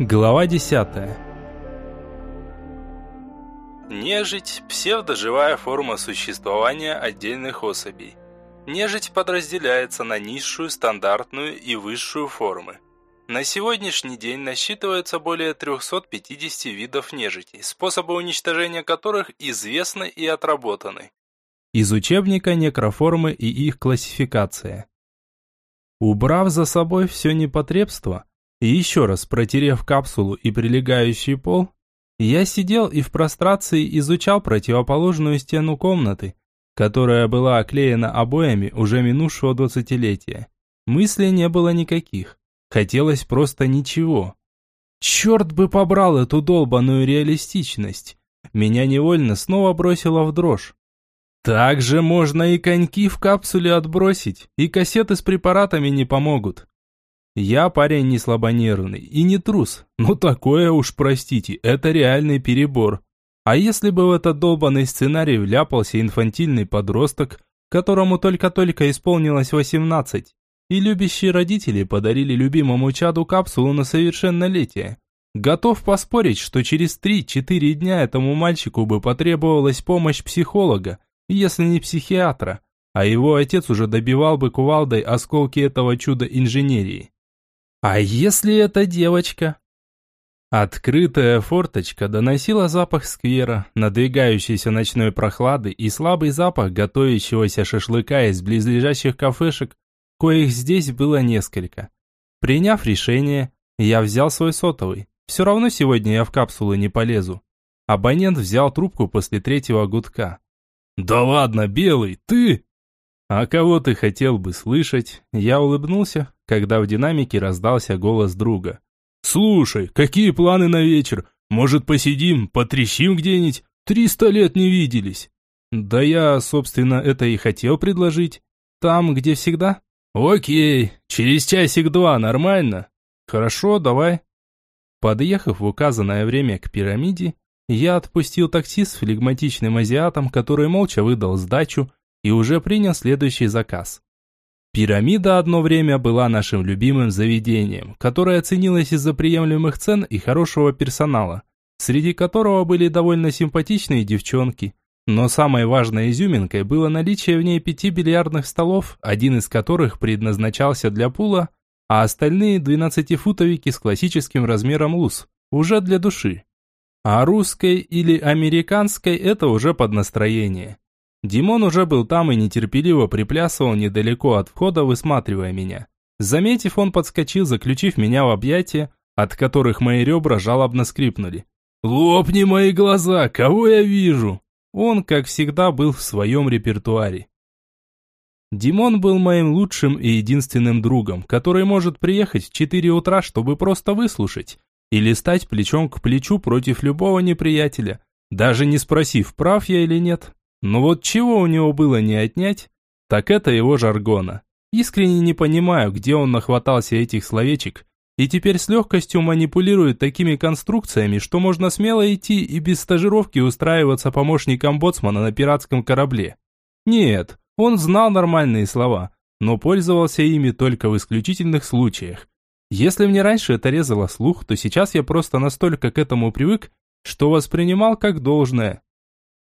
Глава 10. Нежить – псевдоживая форма существования отдельных особей. Нежить подразделяется на низшую, стандартную и высшую формы. На сегодняшний день насчитывается более 350 видов нежити, способы уничтожения которых известны и отработаны. Из учебника некроформы и их классификация. Убрав за собой все непотребство, и еще раз протерев капсулу и прилегающий пол, я сидел и в прострации изучал противоположную стену комнаты, которая была оклеена обоями уже минувшего двадцатилетия. Мыслей не было никаких. Хотелось просто ничего. Черт бы побрал эту долбаную реалистичность. Меня невольно снова бросило в дрожь. Так же можно и коньки в капсуле отбросить, и кассеты с препаратами не помогут. Я парень не слабонервный и не трус, но такое уж, простите, это реальный перебор. А если бы в этот долбанный сценарий вляпался инфантильный подросток, которому только-только исполнилось 18, и любящие родители подарили любимому чаду капсулу на совершеннолетие, готов поспорить, что через 3-4 дня этому мальчику бы потребовалась помощь психолога, если не психиатра, а его отец уже добивал бы кувалдой осколки этого чуда инженерии. А если это девочка? Открытая форточка доносила запах сквера, надвигающейся ночной прохлады и слабый запах готовящегося шашлыка из близлежащих кафешек, коих здесь было несколько. Приняв решение, я взял свой сотовый. Все равно сегодня я в капсулу не полезу. Абонент взял трубку после третьего гудка. «Да ладно, Белый, ты?» «А кого ты хотел бы слышать?» Я улыбнулся, когда в динамике раздался голос друга. «Слушай, какие планы на вечер? Может, посидим, потрещим где-нибудь? Триста лет не виделись». «Да я, собственно, это и хотел предложить. Там, где всегда?» «Окей, через часик-два, нормально?» «Хорошо, давай». Подъехав в указанное время к пирамиде, я отпустил такси с флегматичным азиатом, который молча выдал сдачу и уже принял следующий заказ. Пирамида одно время была нашим любимым заведением, которое ценилось из-за приемлемых цен и хорошего персонала, среди которого были довольно симпатичные девчонки. Но самой важной изюминкой было наличие в ней пяти бильярдных столов, один из которых предназначался для пула, а остальные двенадцатифутовики с классическим размером луз, уже для души. А русской или американской это уже под настроение. Димон уже был там и нетерпеливо приплясывал недалеко от входа, высматривая меня. Заметив, он подскочил, заключив меня в объятия, от которых мои ребра жалобно скрипнули. «Лопни мои глаза! Кого я вижу?» Он, как всегда, был в своем репертуаре. Димон был моим лучшим и единственным другом, который может приехать в 4 утра, чтобы просто выслушать, или стать плечом к плечу против любого неприятеля, даже не спросив, прав я или нет. Но вот чего у него было не отнять, так это его жаргона. Искренне не понимаю, где он нахватался этих словечек, и теперь с легкостью манипулирует такими конструкциями, что можно смело идти и без стажировки устраиваться помощником боцмана на пиратском корабле. Нет, он знал нормальные слова, но пользовался ими только в исключительных случаях. Если мне раньше это резало слух, то сейчас я просто настолько к этому привык, что воспринимал как должное.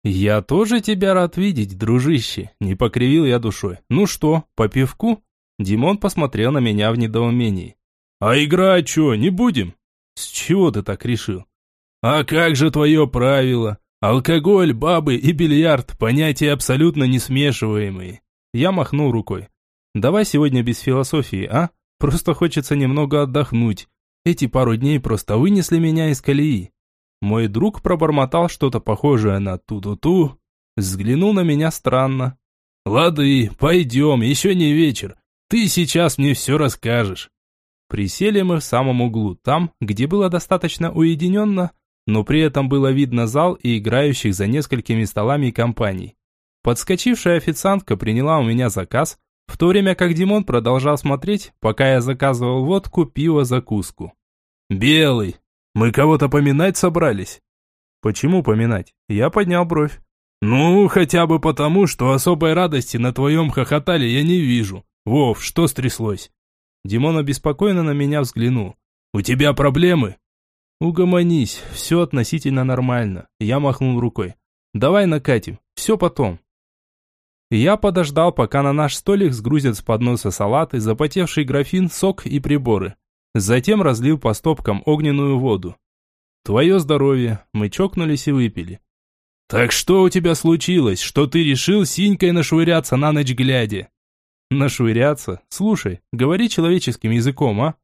«Я тоже тебя рад видеть, дружище», – не покривил я душой. «Ну что, по пивку?» Димон посмотрел на меня в недоумении. «А играть что, не будем?» «С чего ты так решил?» «А как же твое правило? Алкоголь, бабы и бильярд – понятия абсолютно несмешиваемые». Я махнул рукой. «Давай сегодня без философии, а? Просто хочется немного отдохнуть. Эти пару дней просто вынесли меня из колеи». Мой друг пробормотал что-то похожее на ту-ту-ту, взглянул на меня странно. «Лады, пойдем, еще не вечер. Ты сейчас мне все расскажешь». Присели мы в самом углу, там, где было достаточно уединенно, но при этом было видно зал и играющих за несколькими столами компаний. Подскочившая официантка приняла у меня заказ, в то время как Димон продолжал смотреть, пока я заказывал водку, пиво, закуску. «Белый, мы кого-то поминать собрались?» «Почему поминать?» Я поднял бровь. «Ну, хотя бы потому, что особой радости на твоем хохотале я не вижу. Вов, что стряслось?» Димон обеспокоенно на меня взглянул. «У тебя проблемы? Угомонись, все относительно нормально. Я махнул рукой. Давай накатим, все потом. Я подождал, пока на наш столик сгрузят с подноса салаты, запотевший графин, сок и приборы. Затем разлил по стопкам огненную воду. Твое здоровье, мы чокнулись и выпили. Так что у тебя случилось, что ты решил синькой нашвыряться на ночь глядя? Нашвыряться? Слушай, говори человеческим языком, а?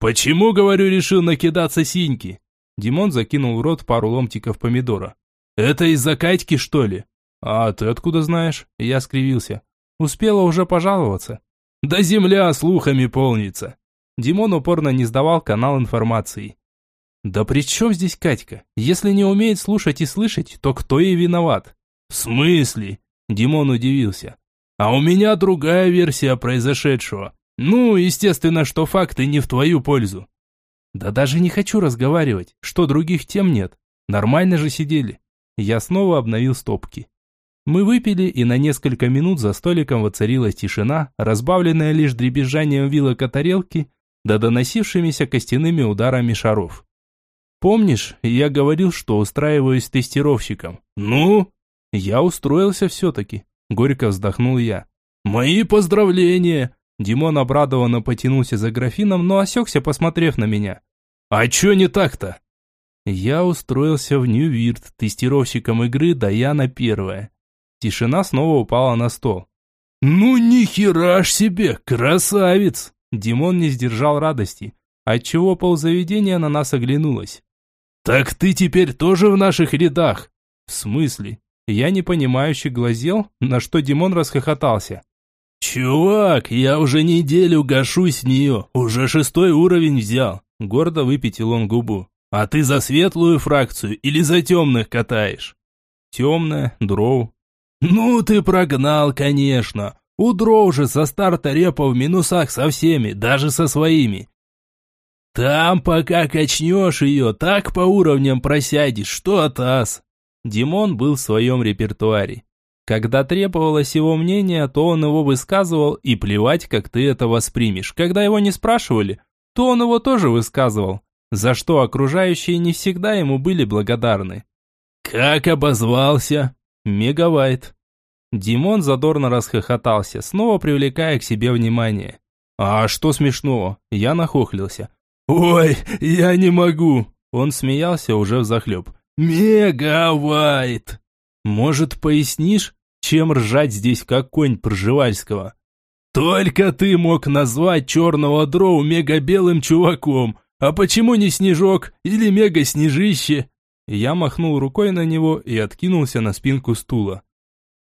Почему, говорю, решил накидаться синьки? Димон закинул в рот пару ломтиков помидора. Это из-за Катьки, что ли? А ты откуда знаешь? Я скривился. Успела уже пожаловаться. Да земля слухами полнится. Димон упорно не сдавал канал информации. Да при чем здесь Катька? Если не умеет слушать и слышать, то кто ей виноват? В смысле? Димон удивился. А у меня другая версия произошедшего. Ну, естественно, что факты не в твою пользу. Да даже не хочу разговаривать, что других тем нет. Нормально же сидели. Я снова обновил стопки. Мы выпили, и на несколько минут за столиком воцарилась тишина, разбавленная лишь дребезжанием вилок о тарелки, да доносившимися костяными ударами шаров. Помнишь, я говорил, что устраиваюсь тестировщиком? Ну? Я устроился все-таки. Горько вздохнул я. «Мои поздравления!» Димон обрадованно потянулся за графином, но осекся, посмотрев на меня. «А чё не так-то?» Я устроился в Нью-Вирт, тестировщиком игры Даяна Первая. Тишина снова упала на стол. «Ну ни ж себе, красавец!» Димон не сдержал радости, отчего ползаведения на нас оглянулось. «Так ты теперь тоже в наших рядах?» «В смысле?» Я непонимающе глазел, на что Димон расхохотался. «Чувак, я уже неделю гашусь с нее, уже шестой уровень взял», гордо выпятил он губу. «А ты за светлую фракцию или за темных катаешь?» «Темная, дроу». «Ну ты прогнал, конечно. У дроу же со старта репа в минусах со всеми, даже со своими. Там пока качнешь ее, так по уровням просядешь, что от ас. Димон был в своем репертуаре. Когда требовалось его мнение, то он его высказывал, и плевать, как ты это воспримешь. Когда его не спрашивали, то он его тоже высказывал, за что окружающие не всегда ему были благодарны. «Как обозвался?» «Мегавайт». Димон задорно расхохотался, снова привлекая к себе внимание. «А что смешного?» Я нахохлился. «Ой, я не могу!» Он смеялся уже взахлеб. Мегавайт! Может, пояснишь, чем ржать здесь как конь Пржевальского? Только ты мог назвать черного дроу мега-белым чуваком, а почему не снежок или мега-снежище? Я махнул рукой на него и откинулся на спинку стула.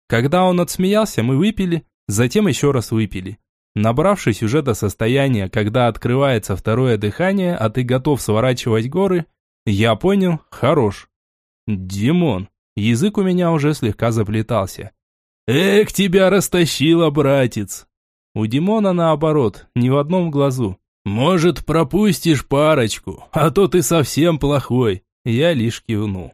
Когда он отсмеялся, мы выпили, затем еще раз выпили. Набравшись уже до состояния, когда открывается второе дыхание, а ты готов сворачивать горы, я понял, хорош. «Димон!» Язык у меня уже слегка заплетался. «Эх, тебя растащило, братец!» У Димона наоборот, ни в одном глазу. «Может, пропустишь парочку, а то ты совсем плохой!» Я лишь кивнул.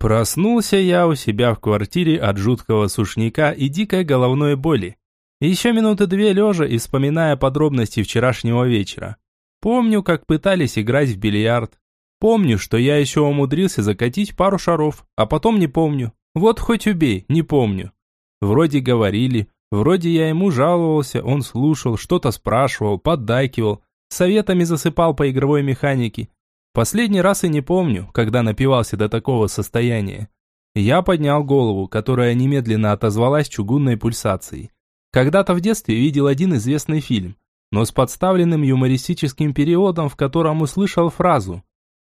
Проснулся я у себя в квартире от жуткого сушняка и дикой головной боли. Еще минуты две лежа и вспоминая подробности вчерашнего вечера. Помню, как пытались играть в бильярд. Помню, что я еще умудрился закатить пару шаров, а потом не помню. Вот хоть убей, не помню. Вроде говорили, вроде я ему жаловался, он слушал, что-то спрашивал, поддакивал, советами засыпал по игровой механике. Последний раз и не помню, когда напивался до такого состояния. Я поднял голову, которая немедленно отозвалась чугунной пульсацией. Когда-то в детстве видел один известный фильм, но с подставленным юмористическим переводом, в котором услышал фразу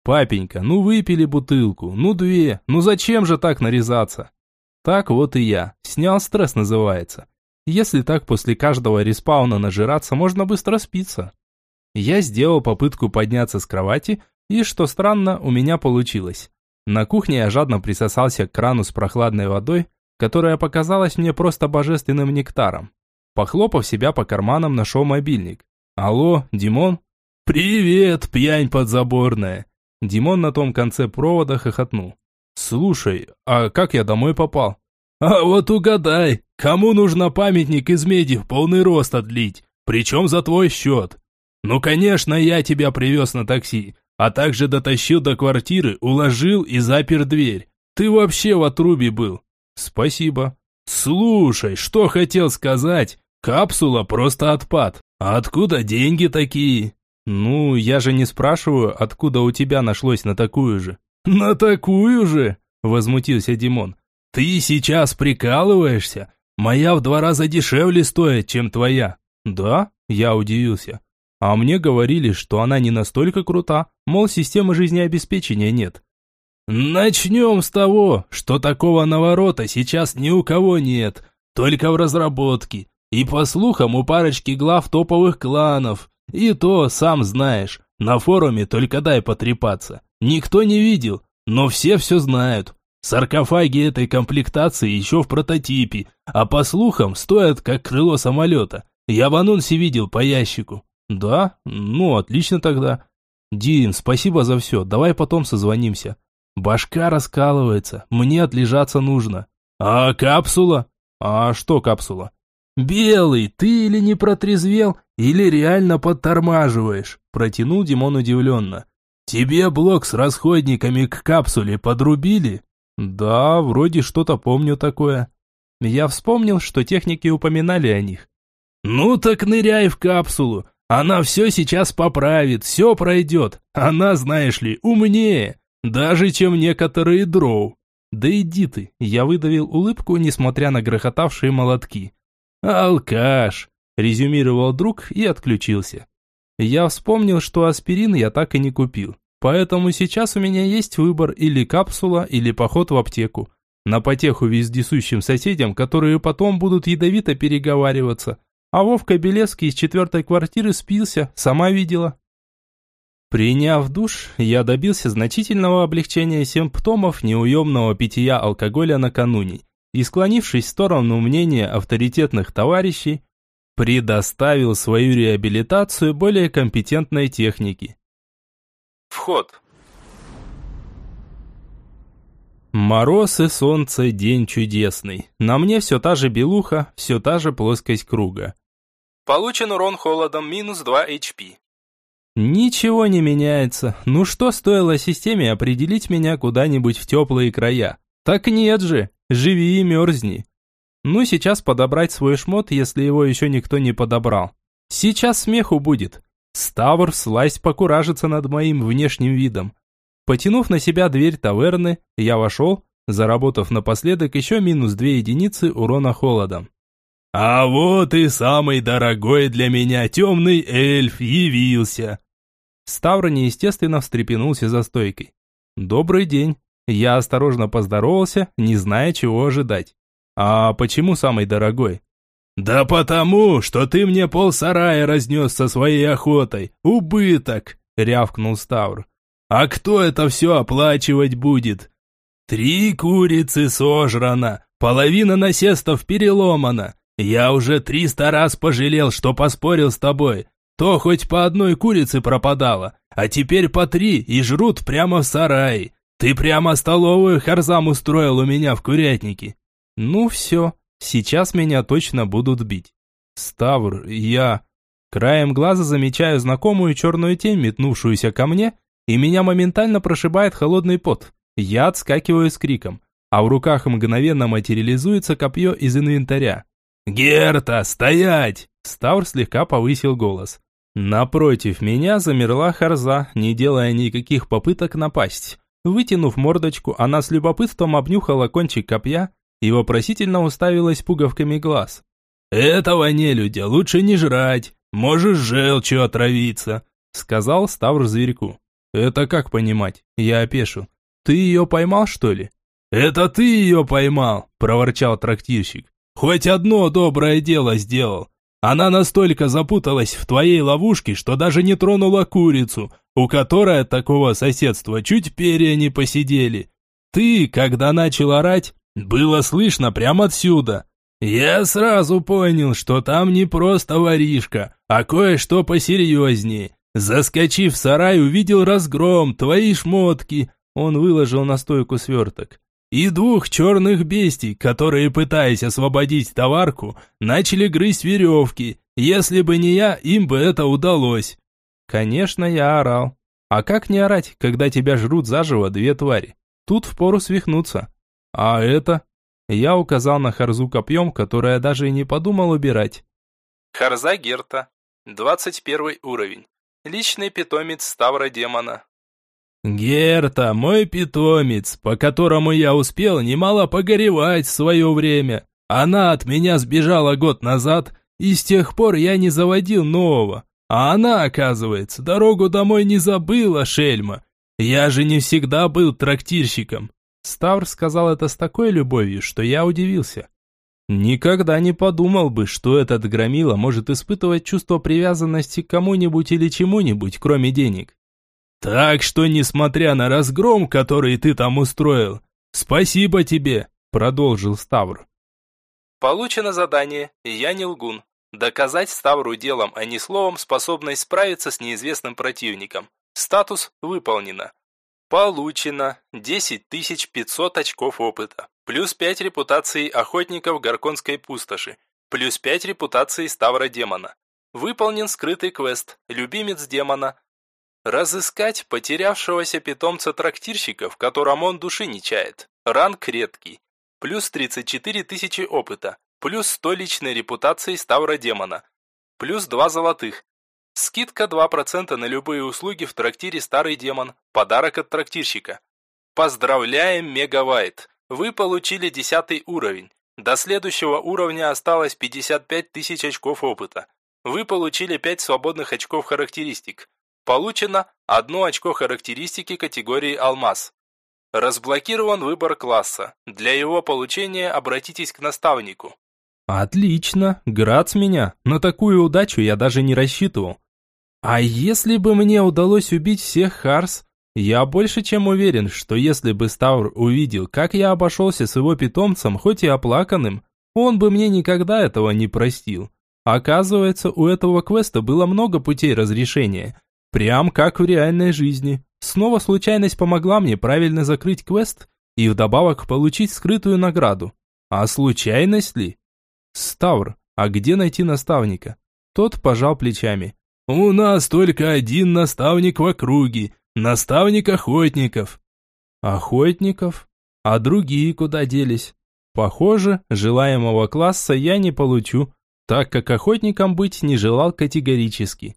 «Папенька, ну выпили бутылку, ну две, ну зачем же так нарезаться?» Так вот и я. Снял стресс называется. Если так после каждого респауна нажираться, можно быстро спиться. Я сделал попытку подняться с кровати, и, что странно, у меня получилось. На кухне я жадно присосался к крану с прохладной водой, которая показалась мне просто божественным нектаром. Похлопав себя по карманам, нашел мобильник. «Алло, Димон?» «Привет, пьянь подзаборная!» Димон на том конце провода хохотнул. «Слушай, а как я домой попал?» «А вот угадай, кому нужно памятник из меди в полный рост отлить, причем за твой счет?» Ну, конечно, я тебя привез на такси, а также дотащил до квартиры, уложил и запер дверь. Ты вообще в отрубе был. Спасибо. Слушай, что хотел сказать? Капсула просто отпад. А откуда деньги такие? Ну, я же не спрашиваю, откуда у тебя нашлось на такую же. На такую же? Возмутился Димон. Ты сейчас прикалываешься? Моя в два раза дешевле стоит, чем твоя. Да? Я удивился. А мне говорили, что она не настолько крута, мол, системы жизнеобеспечения нет. Начнем с того, что такого наворота сейчас ни у кого нет, только в разработке. И по слухам у парочки глав топовых кланов. И то, сам знаешь, на форуме только дай потрепаться. Никто не видел, но все все знают. Саркофаги этой комплектации еще в прототипе, а по слухам стоят как крыло самолета. Я в анонсе видел по ящику. Да? Ну, отлично тогда. Дим, спасибо за все, давай потом созвонимся. Башка раскалывается, мне отлежаться нужно. А капсула? А что капсула? Белый, ты или не протрезвел, или реально подтормаживаешь, протянул Димон удивленно. Тебе блок с расходниками к капсуле подрубили? Да, вроде что-то помню такое. Я вспомнил, что техники упоминали о них. Ну так ныряй в капсулу, она все сейчас поправит, все пройдет. Она, знаешь ли, умнее. Даже чем некоторые дроу. Да иди ты, я выдавил улыбку, несмотря на грохотавшие молотки. Алкаш, резюмировал друг и отключился. Я вспомнил, что аспирин я так и не купил. Поэтому сейчас у меня есть выбор или капсула, или поход в аптеку. На потеху вездесущим соседям, которые потом будут ядовито переговариваться. А Вовка Белецкий из четвертой квартиры спился, сама видела. Приняв душ, я добился значительного облегчения симптомов неуемного питья алкоголя накануне и, склонившись в сторону мнения авторитетных товарищей, предоставил свою реабилитацию более компетентной технике. Вход. Мороз и солнце, день чудесный. На мне все та же белуха, все та же плоскость круга. Получен урон холодом минус 2 HP. Ничего не меняется. Ну что стоило системе определить меня куда-нибудь в теплые края? Так нет же, живи и мерзни. Ну сейчас подобрать свой шмот, если его еще никто не подобрал. Сейчас смеху будет. Ставр слазь покуражится над моим внешним видом. Потянув на себя дверь таверны, я вошел, заработав напоследок еще минус две единицы урона холодом. «А вот и самый дорогой для меня темный эльф явился!» Ставр неестественно встрепенулся за стойкой. «Добрый день!» Я осторожно поздоровался, не зная, чего ожидать. «А почему самый дорогой?» «Да потому, что ты мне полсарая разнес со своей охотой! Убыток!» — рявкнул Ставр. «А кто это все оплачивать будет?» «Три курицы сожрано, половина насестов переломана, я уже триста раз пожалел, что поспорил с тобой. То хоть по одной курице пропадало, а теперь по три и жрут прямо в сарае. Ты прямо столовую харзам устроил у меня в курятнике. Ну все, сейчас меня точно будут бить. Ставр, я... Краем глаза замечаю знакомую черную тень, метнувшуюся ко мне, и меня моментально прошибает холодный пот. Я отскакиваю с криком, а в руках мгновенно материализуется копье из инвентаря. «Герта, стоять!» Ставр слегка повысил голос. Напротив меня замерла Харза, не делая никаких попыток напасть. Вытянув мордочку, она с любопытством обнюхала кончик копья и вопросительно уставилась пуговками глаз. «Этого нелюдя лучше не жрать, можешь желчью отравиться», сказал Ставр зверьку. «Это как понимать?» Я опешил. «Ты ее поймал, что ли?» «Это ты ее поймал!» – проворчал трактирщик. Хоть одно доброе дело сделал. Она настолько запуталась в твоей ловушке, что даже не тронула курицу, у которой от такого соседства чуть перья не посидели. Ты, когда начал орать, было слышно прямо отсюда. Я сразу понял, что там не просто воришка, а кое-что посерьезнее. Заскочив в сарай, увидел разгром, твои шмотки. Он выложил на стойку сверток и двух черных бестий, которые, пытаясь освободить товарку, начали грызть веревки. Если бы не я, им бы это удалось. Конечно, я орал. А как не орать, когда тебя жрут заживо две твари? Тут впору свихнуться. А это? Я указал на Харзу копьем, которое даже и не подумал убирать. Харза Герта. 21 уровень. Личный питомец Ставра Демона. Герта, мой питомец, по которому я успел немало погоревать в свое время. Она от меня сбежала год назад, и с тех пор я не заводил нового. А она, оказывается, дорогу домой не забыла, шельма. Я же не всегда был трактирщиком. Ставр сказал это с такой любовью, что я удивился. Никогда не подумал бы, что этот громила может испытывать чувство привязанности к кому-нибудь или чему-нибудь, кроме денег. Так что, несмотря на разгром, который ты там устроил, спасибо тебе, продолжил Ставр. Получено задание «Я не лгун». Доказать Ставру делом, а не словом, способность справиться с неизвестным противником. Статус выполнено. Получено 10 500 очков опыта, плюс 5 репутаций охотников Горконской пустоши, плюс 5 репутаций Ставра Демона. Выполнен скрытый квест «Любимец демона». Разыскать потерявшегося питомца трактирщика, в котором он души не чает. Ранг редкий. Плюс 34 тысячи опыта, плюс 100 личной репутации Ставра Демона, плюс 2 золотых. Скидка 2% на любые услуги в трактире Старый Демон, подарок от трактирщика. Поздравляем, Мегавайт! Вы получили 10 уровень. До следующего уровня осталось 55 тысяч очков опыта. Вы получили 5 свободных очков характеристик. Получено 1 очко характеристики категории «Алмаз». Разблокирован выбор класса. Для его получения обратитесь к наставнику. Отлично, град с меня. На такую удачу я даже не рассчитывал. А если бы мне удалось убить всех Харс, я больше чем уверен, что если бы Ставр увидел, как я обошелся с его питомцем, хоть и оплаканным, он бы мне никогда этого не простил. Оказывается, у этого квеста было много путей разрешения. Прям как в реальной жизни. Снова случайность помогла мне правильно закрыть квест и вдобавок получить скрытую награду. А случайность ли? «Ставр, а где найти наставника?» Тот пожал плечами. «У нас только один наставник в округе, наставник охотников». «Охотников? А другие куда делись?» «Похоже, желаемого класса я не получу, так как охотником быть не желал категорически».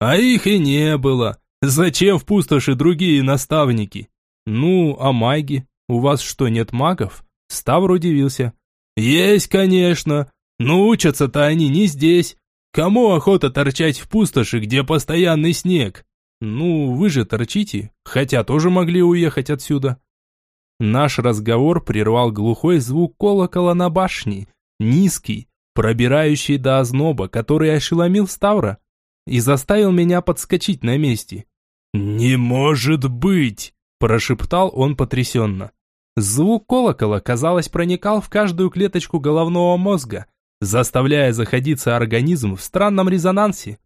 «А их и не было. Зачем в пустоши другие наставники?» «Ну, а маги? У вас что, нет магов?» Ставр удивился. «Есть, конечно. Но учатся-то они не здесь. Кому охота торчать в пустоши, где постоянный снег? Ну, вы же торчите, хотя тоже могли уехать отсюда. Наш разговор прервал глухой звук колокола на башне, низкий, пробирающий до озноба, который ошеломил Ставра и заставил меня подскочить на месте. «Не может быть!» – прошептал он потрясенно. Звук колокола, казалось, проникал в каждую клеточку головного мозга, заставляя заходиться организм в странном резонансе.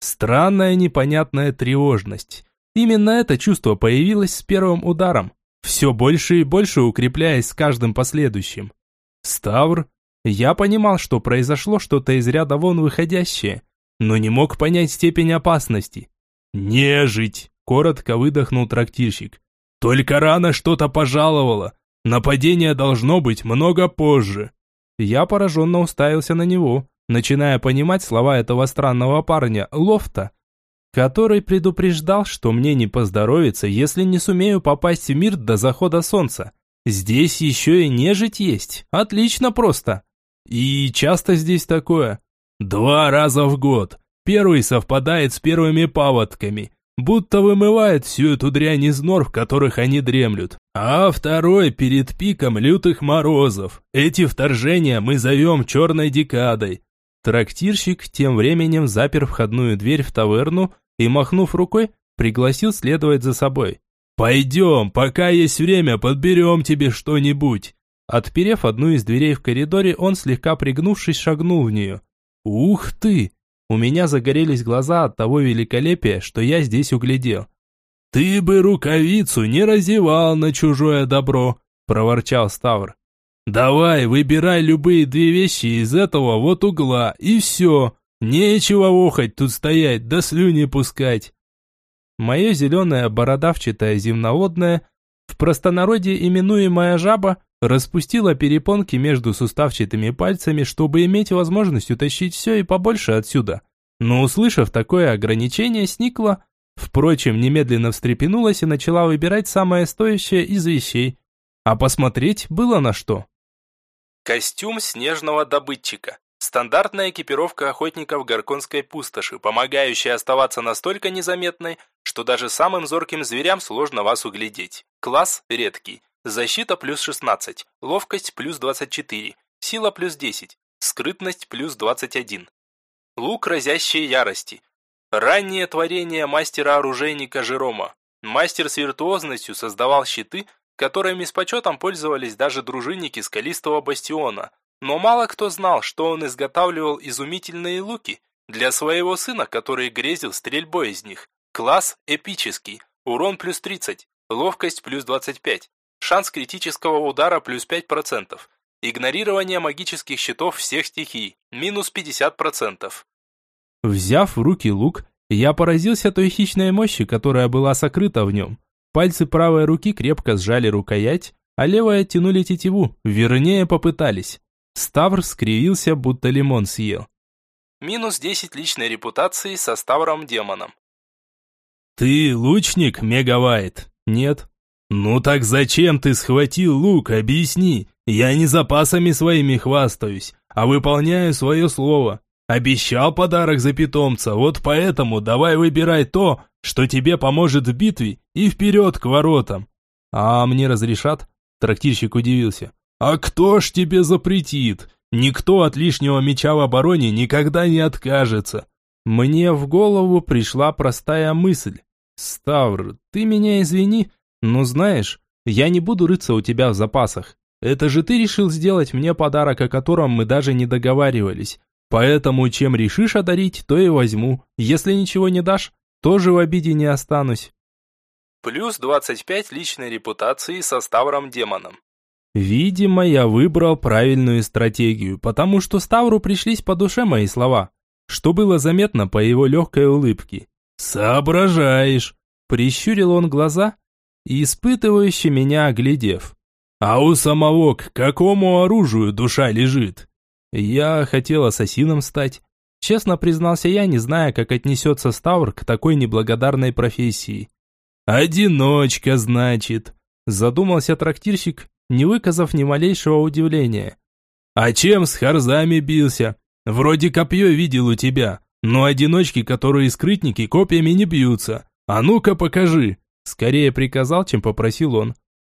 Странная непонятная тревожность. Именно это чувство появилось с первым ударом, все больше и больше укрепляясь с каждым последующим. Ставр, я понимал, что произошло что-то из ряда вон выходящее, но не мог понять степень опасности. «Нежить!» – коротко выдохнул трактирщик. «Только рано что-то пожаловало. Нападение должно быть много позже». Я пораженно уставился на него, начиная понимать слова этого странного парня, Лофта, который предупреждал, что мне не поздоровится, если не сумею попасть в мир до захода солнца. Здесь еще и нежить есть. Отлично просто. И часто здесь такое. Два раза в год. Первый совпадает с первыми паводками будто вымывает всю эту дрянь из нор, в которых они дремлют. А второй перед пиком лютых морозов. Эти вторжения мы зовем черной декадой. Трактирщик тем временем запер входную дверь в таверну и, махнув рукой, пригласил следовать за собой. «Пойдем, пока есть время, подберем тебе что-нибудь». Отперев одну из дверей в коридоре, он, слегка пригнувшись, шагнул в нее. «Ух ты! У меня загорелись глаза от того великолепия, что я здесь углядел. «Ты бы рукавицу не разевал на чужое добро», – проворчал Ставр. «Давай, выбирай любые две вещи из этого вот угла, и все. Нечего охать тут стоять, да слюни пускать. Мое зеленое бородавчатое земноводное, в простонародье именуемая жаба, распустила перепонки между суставчатыми пальцами, чтобы иметь возможность утащить все и побольше отсюда. Но услышав такое ограничение, сникла, впрочем, немедленно встрепенулась и начала выбирать самое стоящее из вещей. А посмотреть было на что. Костюм снежного добытчика. Стандартная экипировка охотников Горконской пустоши, помогающая оставаться настолько незаметной, что даже самым зорким зверям сложно вас углядеть. Класс редкий. Защита плюс 16, ловкость плюс 24, сила плюс 10, скрытность плюс 21. Лук разящей ярости. Раннее творение мастера-оружейника Жерома. Мастер с виртуозностью создавал щиты, которыми с почетом пользовались даже дружинники Скалистого бастиона, но мало кто знал, что он изготавливал изумительные луки для своего сына, который грезил стрельбой из них. Класс эпический, урон плюс 30, ловкость плюс 25, шанс критического удара плюс 5%, игнорирование магических щитов всех стихий, минус 50%. Взяв в руки лук, я поразился той хищной мощи, которая была сокрыта в нем. Пальцы правой руки крепко сжали рукоять, а левой оттянули тетиву, вернее попытались. Ставр скривился, будто лимон съел. Минус 10 личной репутации со Ставром-демоном. «Ты лучник, Мегавайт?» «Нет». «Ну так зачем ты схватил лук, объясни? Я не запасами своими хвастаюсь, а выполняю свое слово. Обещал подарок за питомца, вот поэтому давай выбирай то, что тебе поможет в битве и вперед к воротам». «А мне разрешат?» Трактирщик удивился. «А кто ж тебе запретит? Никто от лишнего меча в обороне никогда не откажется». Мне в голову пришла простая мысль. «Ставр, ты меня извини, но знаешь, я не буду рыться у тебя в запасах. Это же ты решил сделать мне подарок, о котором мы даже не договаривались. Поэтому чем решишь одарить, то и возьму. Если ничего не дашь, тоже в обиде не останусь». Плюс 25 личной репутации со Ставром-демоном. Видимо, я выбрал правильную стратегию, потому что Ставру пришлись по душе мои слова, что было заметно по его легкой улыбке. «Соображаешь!» – прищурил он глаза, испытывающе меня оглядев. «А у самого к какому оружию душа лежит?» Я хотел ассасином стать. Честно признался я, не зная, как отнесется Ставр к такой неблагодарной профессии. «Одиночка, значит», – задумался трактирщик не выказав ни малейшего удивления. «А чем с харзами бился? Вроде копье видел у тебя, но одиночки, которые скрытники, копьями не бьются. А ну-ка покажи!» Скорее приказал, чем попросил он.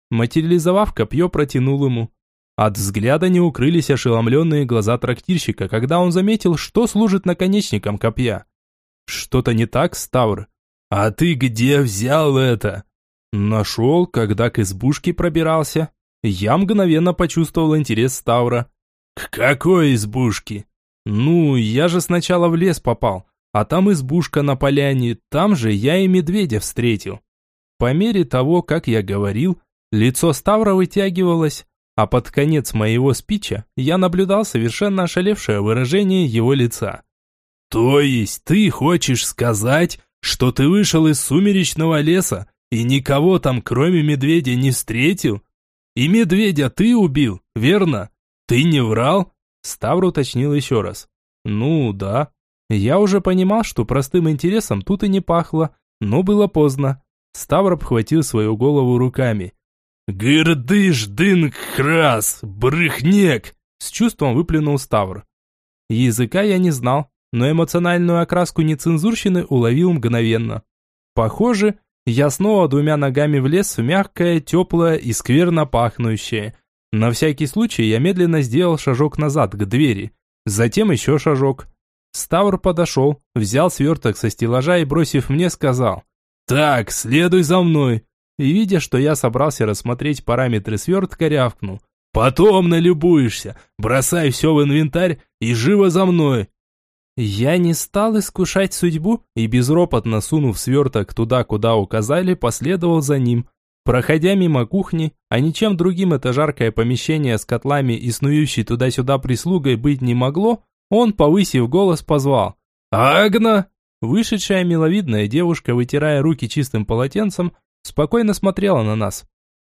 Материализовав копье, протянул ему. От взгляда не укрылись ошеломленные глаза трактирщика, когда он заметил, что служит наконечником копья. «Что-то не так, Ставр?» «А ты где взял это?» «Нашел, когда к избушке пробирался». Я мгновенно почувствовал интерес Ставра. «К какой избушке?» «Ну, я же сначала в лес попал, а там избушка на поляне, там же я и медведя встретил». По мере того, как я говорил, лицо Ставра вытягивалось, а под конец моего спича я наблюдал совершенно ошалевшее выражение его лица. «То есть ты хочешь сказать, что ты вышел из сумеречного леса и никого там кроме медведя не встретил?» И медведя ты убил, верно? Ты не врал? Ставр уточнил еще раз. Ну, да. Я уже понимал, что простым интересом тут и не пахло, но было поздно. Ставр обхватил свою голову руками. «Гырдыш, дынк, храс, брыхнек!» С чувством выплюнул Ставр. Языка я не знал, но эмоциональную окраску нецензурщины уловил мгновенно. Похоже, я снова двумя ногами влез в мягкое, теплое и скверно пахнущее. На всякий случай я медленно сделал шажок назад, к двери. Затем еще шажок. Ставр подошел, взял сверток со стеллажа и, бросив мне, сказал «Так, следуй за мной». И, видя, что я собрался рассмотреть параметры свертка, рявкнул «Потом налюбуешься, бросай все в инвентарь и живо за мной, я не стал искушать судьбу и безропотно сунув сверток туда, куда указали, последовал за ним. Проходя мимо кухни, а ничем другим это жаркое помещение с котлами и снующей туда-сюда прислугой быть не могло, Он, повысив голос, позвал. «Агна!» Вышедшая миловидная девушка, вытирая руки чистым полотенцем, спокойно смотрела на нас.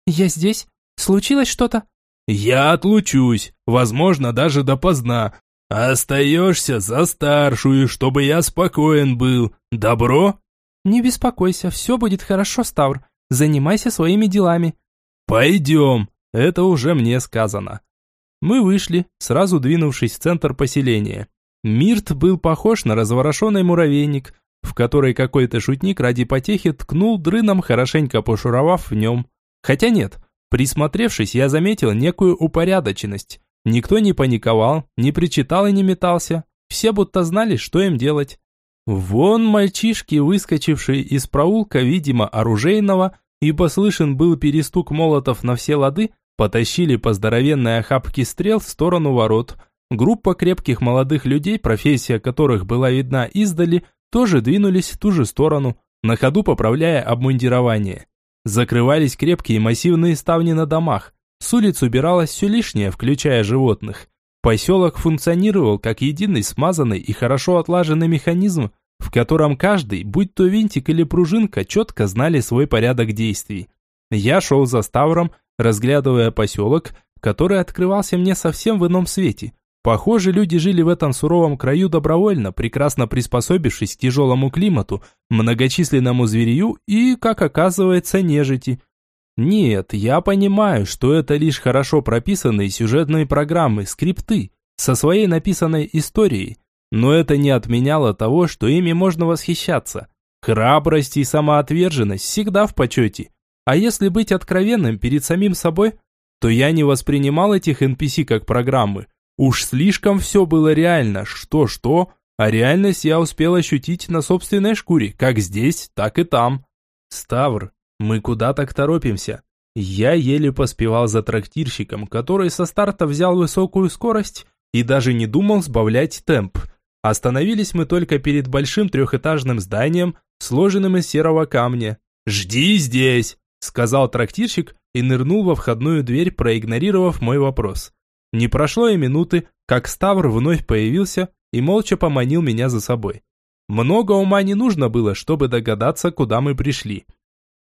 «Я здесь? Случилось что-то?» «Я отлучусь, возможно, даже допоздна. Остаешься за старшую, чтобы я спокоен был. Добро?» «Не беспокойся, все будет хорошо, Ставр. Занимайся своими делами». «Пойдем, это уже мне сказано». Мы вышли, сразу двинувшись в центр поселения. Мирт был похож на разворошенный муравейник, в который какой-то шутник ради потехи ткнул дрыном, хорошенько пошуровав в нем. Хотя нет, присмотревшись, я заметил некую упорядоченность. Никто не паниковал, не причитал и не метался. Все будто знали, что им делать. Вон мальчишки, выскочившие из проулка, видимо, оружейного, ибо слышен был перестук молотов на все лады, потащили по здоровенной охапке стрел в сторону ворот – Группа крепких молодых людей, профессия которых была видна издали, тоже двинулись в ту же сторону, на ходу поправляя обмундирование. Закрывались крепкие массивные ставни на домах. С улиц убиралось все лишнее, включая животных. Поселок функционировал как единый смазанный и хорошо отлаженный механизм, в котором каждый, будь то винтик или пружинка, четко знали свой порядок действий. Я шел за Ставром, разглядывая поселок, который открывался мне совсем в ином свете. Похоже, люди жили в этом суровом краю добровольно, прекрасно приспособившись к тяжелому климату, многочисленному зверью и, как оказывается, нежити. Нет, я понимаю, что это лишь хорошо прописанные сюжетные программы, скрипты, со своей написанной историей, но это не отменяло того, что ими можно восхищаться. Храбрость и самоотверженность всегда в почете. А если быть откровенным перед самим собой, то я не воспринимал этих NPC как программы – Уж слишком все было реально, что-что, а реальность я успел ощутить на собственной шкуре, как здесь, так и там. Ставр, мы куда так торопимся? Я еле поспевал за трактирщиком, который со старта взял высокую скорость и даже не думал сбавлять темп. Остановились мы только перед большим трехэтажным зданием, сложенным из серого камня. «Жди здесь!» – сказал трактирщик и нырнул во входную дверь, проигнорировав мой вопрос. Не прошло и минуты, как Ставр вновь появился и молча поманил меня за собой. Много ума не нужно было, чтобы догадаться, куда мы пришли.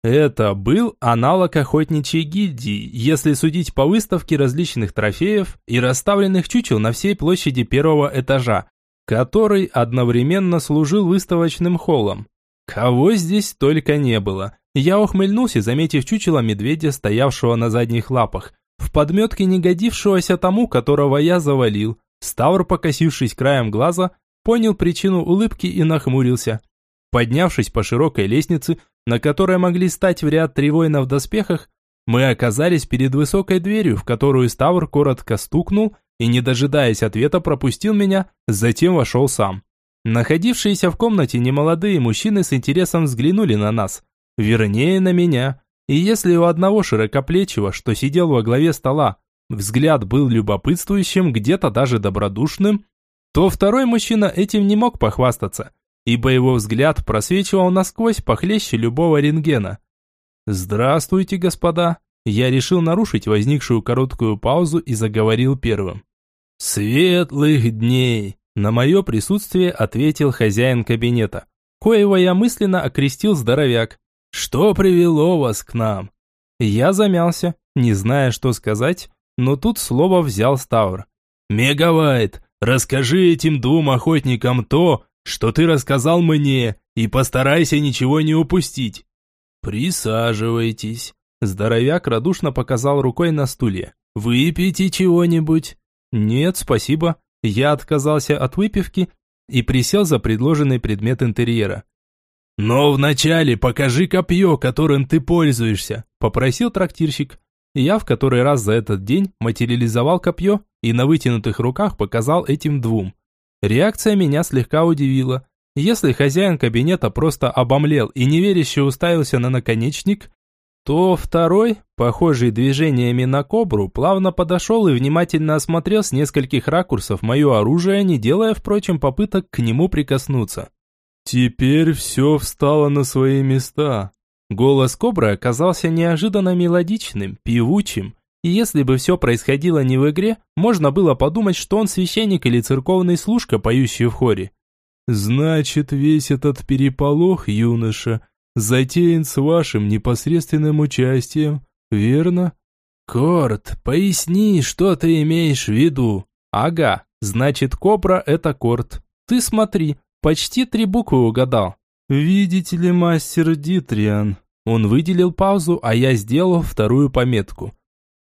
Это был аналог охотничьей гильдии, если судить по выставке различных трофеев и расставленных чучел на всей площади первого этажа, который одновременно служил выставочным холлом. Кого здесь только не было. Я ухмыльнулся, заметив чучело медведя, стоявшего на задних лапах, в подметке не годившегося тому, которого я завалил. Ставр, покосившись краем глаза, понял причину улыбки и нахмурился. Поднявшись по широкой лестнице, на которой могли стать в ряд три воина в доспехах, мы оказались перед высокой дверью, в которую Ставр коротко стукнул и, не дожидаясь ответа, пропустил меня, затем вошел сам. Находившиеся в комнате немолодые мужчины с интересом взглянули на нас, вернее на меня. И если у одного широкоплечего, что сидел во главе стола, взгляд был любопытствующим, где-то даже добродушным, то второй мужчина этим не мог похвастаться, ибо его взгляд просвечивал насквозь похлеще любого рентгена. «Здравствуйте, господа!» Я решил нарушить возникшую короткую паузу и заговорил первым. «Светлых дней!» На мое присутствие ответил хозяин кабинета, коего я мысленно окрестил здоровяк. Что привело вас к нам?» Я замялся, не зная, что сказать, но тут слово взял Ставр. «Мегавайт, расскажи этим двум охотникам то, что ты рассказал мне, и постарайся ничего не упустить». «Присаживайтесь». Здоровяк радушно показал рукой на стуле. «Выпейте чего-нибудь?» «Нет, спасибо». Я отказался от выпивки и присел за предложенный предмет интерьера. «Но вначале покажи копье, которым ты пользуешься», – попросил трактирщик. Я в который раз за этот день материализовал копье и на вытянутых руках показал этим двум. Реакция меня слегка удивила. Если хозяин кабинета просто обомлел и неверяще уставился на наконечник, то второй, похожий движениями на кобру, плавно подошел и внимательно осмотрел с нескольких ракурсов мое оружие, не делая, впрочем, попыток к нему прикоснуться. Теперь все встало на свои места. Голос кобры оказался неожиданно мелодичным, певучим, И если бы все происходило не в игре, можно было подумать, что он священник или церковный служка, поющий в хоре. Значит, весь этот переполох, юноша, затеян с вашим непосредственным участием, верно? Корт, поясни, что ты имеешь в виду? Ага, значит, Кобра – это Корт. Ты смотри, почти три буквы угадал. Видите ли, мастер Дитриан? Он выделил паузу, а я сделал вторую пометку.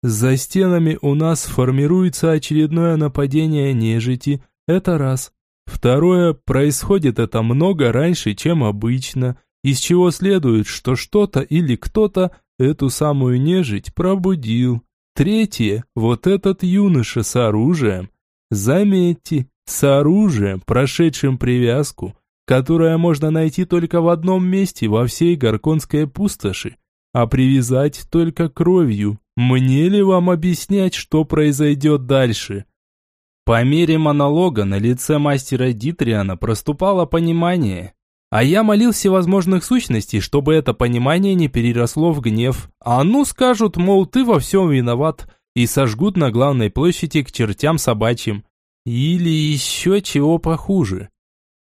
За стенами у нас формируется очередное нападение нежити. Это раз. Второе, происходит это много раньше, чем обычно, из чего следует, что что-то или кто-то эту самую нежить пробудил. Третье, вот этот юноша с оружием. Заметьте, с оружием, прошедшим привязку, которое можно найти только в одном месте во всей Горконской пустоши, а привязать только кровью. Мне ли вам объяснять, что произойдет дальше? По мере монолога на лице мастера Дитриана проступало понимание. А я молил всевозможных сущностей, чтобы это понимание не переросло в гнев. А ну скажут, мол, ты во всем виноват, и сожгут на главной площади к чертям собачьим. Или еще чего похуже.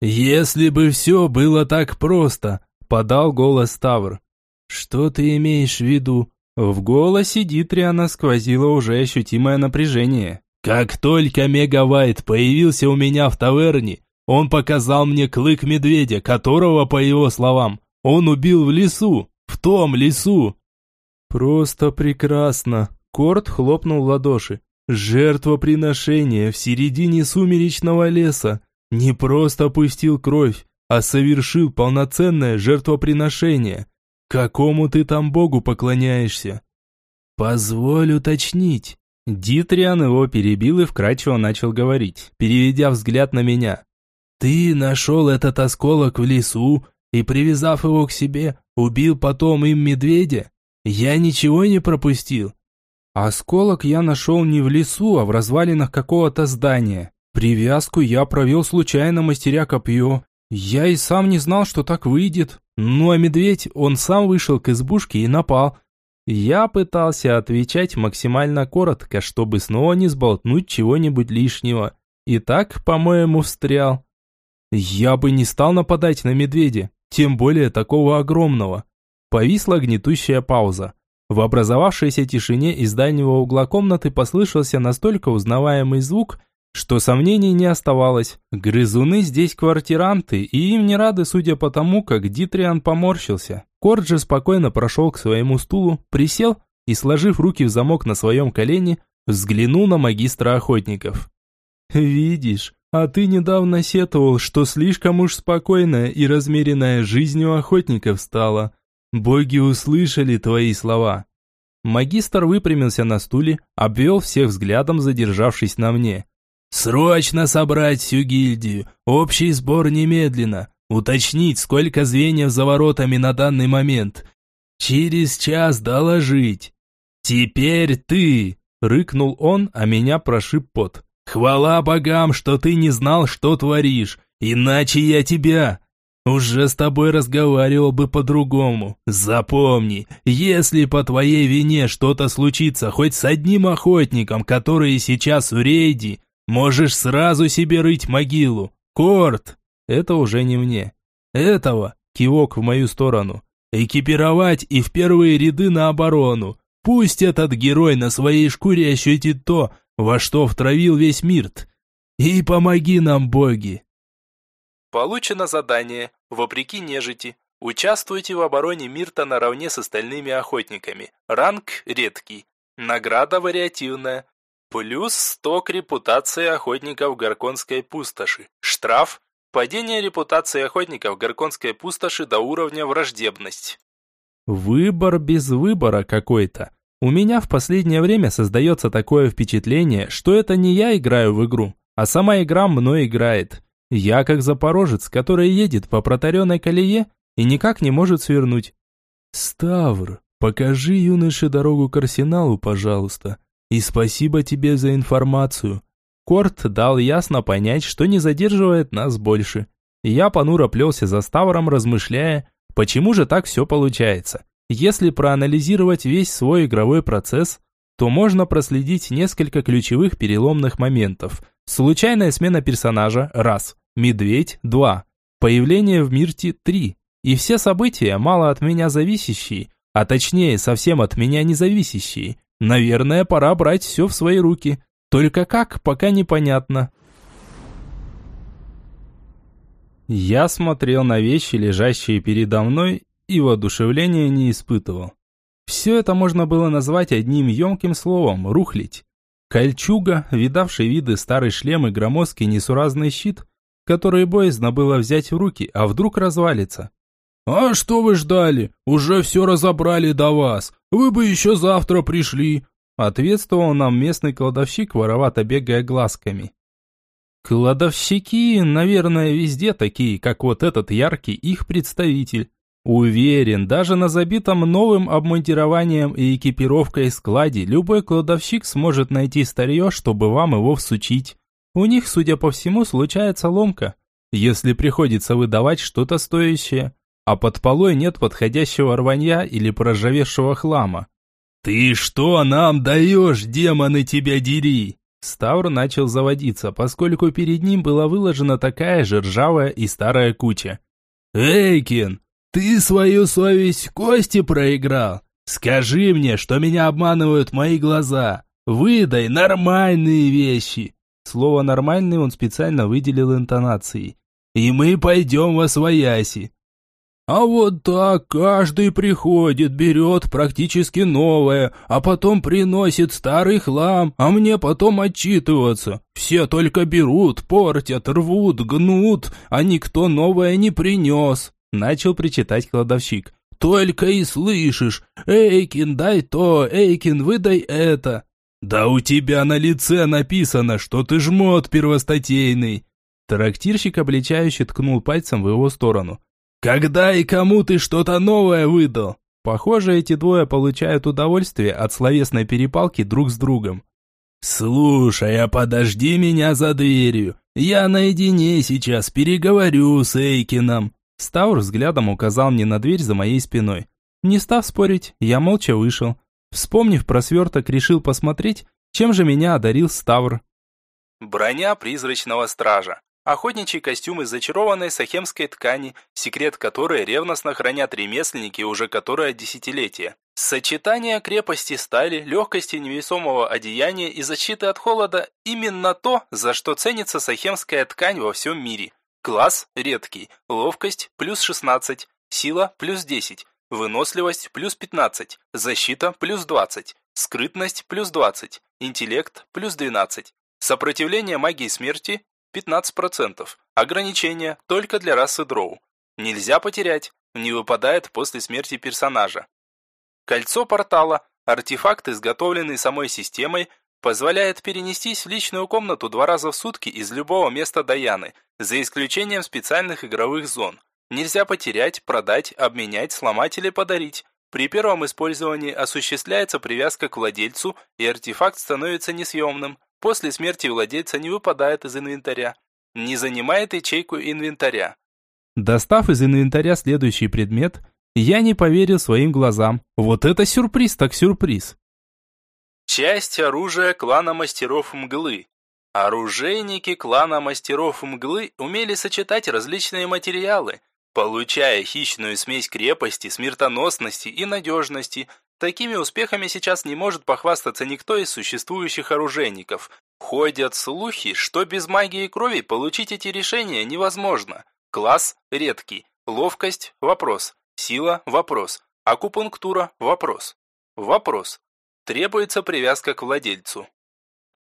«Если бы все было так просто», – подал голос Тавр. «Что ты имеешь в виду?» В голосе Дитриана сквозило уже ощутимое напряжение. «Как только Мегавайт появился у меня в таверне, он показал мне клык медведя, которого, по его словам, он убил в лесу, в том лесу». «Просто прекрасно!» Корт хлопнул в ладоши. «Жертвоприношение в середине сумеречного леса. Не просто пустил кровь, а совершил полноценное жертвоприношение. Какому ты там богу поклоняешься?» «Позволь уточнить». Дитриан его перебил и вкратчиво начал говорить, переведя взгляд на меня. «Ты нашел этот осколок в лесу и, привязав его к себе, убил потом им медведя? Я ничего не пропустил». Осколок я нашел не в лесу, а в развалинах какого-то здания. Привязку я провел случайно, мастеря копье. Я и сам не знал, что так выйдет. Ну а медведь, он сам вышел к избушке и напал. Я пытался отвечать максимально коротко, чтобы снова не сболтнуть чего-нибудь лишнего. И так, по-моему, встрял. Я бы не стал нападать на медведя, тем более такого огромного. Повисла гнетущая пауза. В образовавшейся тишине из дальнего угла комнаты послышался настолько узнаваемый звук, что сомнений не оставалось. Грызуны здесь квартиранты, и им не рады, судя по тому, как Дитриан поморщился. Корджи спокойно прошел к своему стулу, присел и, сложив руки в замок на своем колене, взглянул на магистра охотников. «Видишь, а ты недавно сетовал, что слишком уж спокойная и размеренная жизнь у охотников стала. Боги услышали твои слова». Магистр выпрямился на стуле, обвел всех взглядом, задержавшись на мне. «Срочно собрать всю гильдию, общий сбор немедленно, уточнить, сколько звеньев за воротами на данный момент. Через час доложить. Теперь ты!» – рыкнул он, а меня прошиб пот. Хвала богам, что ты не знал, что творишь, иначе я тебя уже с тобой разговаривал бы по-другому. Запомни, если по твоей вине что-то случится хоть с одним охотником, который сейчас в рейде, можешь сразу себе рыть могилу. Корт, это уже не мне. Этого, кивок в мою сторону, экипировать и в первые ряды на оборону. Пусть этот герой на своей шкуре ощутит то, во что втравил весь Мирт. И помоги нам, боги!» Получено задание «Вопреки нежити». Участвуйте в обороне Мирта наравне с остальными охотниками. Ранг редкий. Награда вариативная. Плюс 100 к репутации охотников Горконской пустоши. Штраф. Падение репутации охотников Горконской пустоши до уровня враждебность. Выбор без выбора какой-то. У меня в последнее время создается такое впечатление, что это не я играю в игру, а сама игра мной играет. Я как запорожец, который едет по протаренной колее и никак не может свернуть. «Ставр, покажи юноше дорогу к арсеналу, пожалуйста, и спасибо тебе за информацию». Корт дал ясно понять, что не задерживает нас больше. Я понуро плелся за Ставром, размышляя, почему же так все получается. Если проанализировать весь свой игровой процесс, то можно проследить несколько ключевых переломных моментов. Случайная смена персонажа – раз, медведь – два, появление в Мирте – три, и все события, мало от меня зависящие, а точнее совсем от меня не зависящие. Наверное, пора брать все в свои руки. Только как, пока непонятно. Я смотрел на вещи, лежащие передо мной, и воодушевления не испытывал. Все это можно было назвать одним емким словом – рухлить. Кольчуга, видавший виды старый шлем и громоздкий несуразный щит, который боязно было взять в руки, а вдруг развалится. «А что вы ждали? Уже все разобрали до вас. Вы бы еще завтра пришли», ответствовал нам местный кладовщик, воровато бегая глазками. Кладовщики, наверное, везде такие, как вот этот яркий их представитель. Уверен, даже на забитом новым обмундированием и экипировкой складе любой кладовщик сможет найти старье, чтобы вам его всучить. У них, судя по всему, случается ломка, если приходится выдавать что-то стоящее, а под полой нет подходящего рванья или проржавевшего хлама. «Ты что нам даешь, демоны тебя дери?» Ставр начал заводиться, поскольку перед ним была выложена такая же ржавая и старая куча. «Эйкин, ты свою совесть кости проиграл? Скажи мне, что меня обманывают мои глаза. Выдай нормальные вещи. Слово «нормальный» он специально выделил интонацией. И мы пойдем во свояси. А вот так каждый приходит, берет практически новое, а потом приносит старый хлам, а мне потом отчитываться. Все только берут, портят, рвут, гнут, а никто новое не принес. Начал причитать кладовщик. «Только и слышишь, Эйкин, дай то, Эйкин, выдай это». «Да у тебя на лице написано, что ты жмот первостатейный». Трактирщик обличающе ткнул пальцем в его сторону. «Когда и кому ты что-то новое выдал?» Похоже, эти двое получают удовольствие от словесной перепалки друг с другом. «Слушай, а подожди меня за дверью. Я наедине сейчас переговорю с Эйкином». Ставр взглядом указал мне на дверь за моей спиной. Не став спорить, я молча вышел. Вспомнив про сверток, решил посмотреть, чем же меня одарил Ставр. Броня призрачного стража. Охотничий костюм из зачарованной сахемской ткани, секрет которой ревностно хранят ремесленники уже которое десятилетие. Сочетание крепости стали, легкости невесомого одеяния и защиты от холода – именно то, за что ценится сахемская ткань во всем мире – Класс редкий. Ловкость плюс 16. Сила плюс 10. Выносливость плюс 15. Защита плюс 20. Скрытность плюс 20. Интеллект плюс 12. Сопротивление магии смерти 15%. Ограничение только для расы дроу. Нельзя потерять. Не выпадает после смерти персонажа. Кольцо портала. Артефакт, изготовленный самой системой, позволяет перенестись в личную комнату два раза в сутки из любого места Даяны, за исключением специальных игровых зон. Нельзя потерять, продать, обменять, сломать или подарить. При первом использовании осуществляется привязка к владельцу, и артефакт становится несъемным. После смерти владельца не выпадает из инвентаря. Не занимает ячейку инвентаря. Достав из инвентаря следующий предмет, я не поверил своим глазам. Вот это сюрприз так сюрприз. Часть оружия клана мастеров мглы. Оружейники клана мастеров мглы умели сочетать различные материалы, получая хищную смесь крепости, смертоносности и надежности. Такими успехами сейчас не может похвастаться никто из существующих оружейников. Ходят слухи, что без магии крови получить эти решения невозможно. Класс – редкий. Ловкость – вопрос. Сила – вопрос. Акупунктура – вопрос. Вопрос. Требуется привязка к владельцу.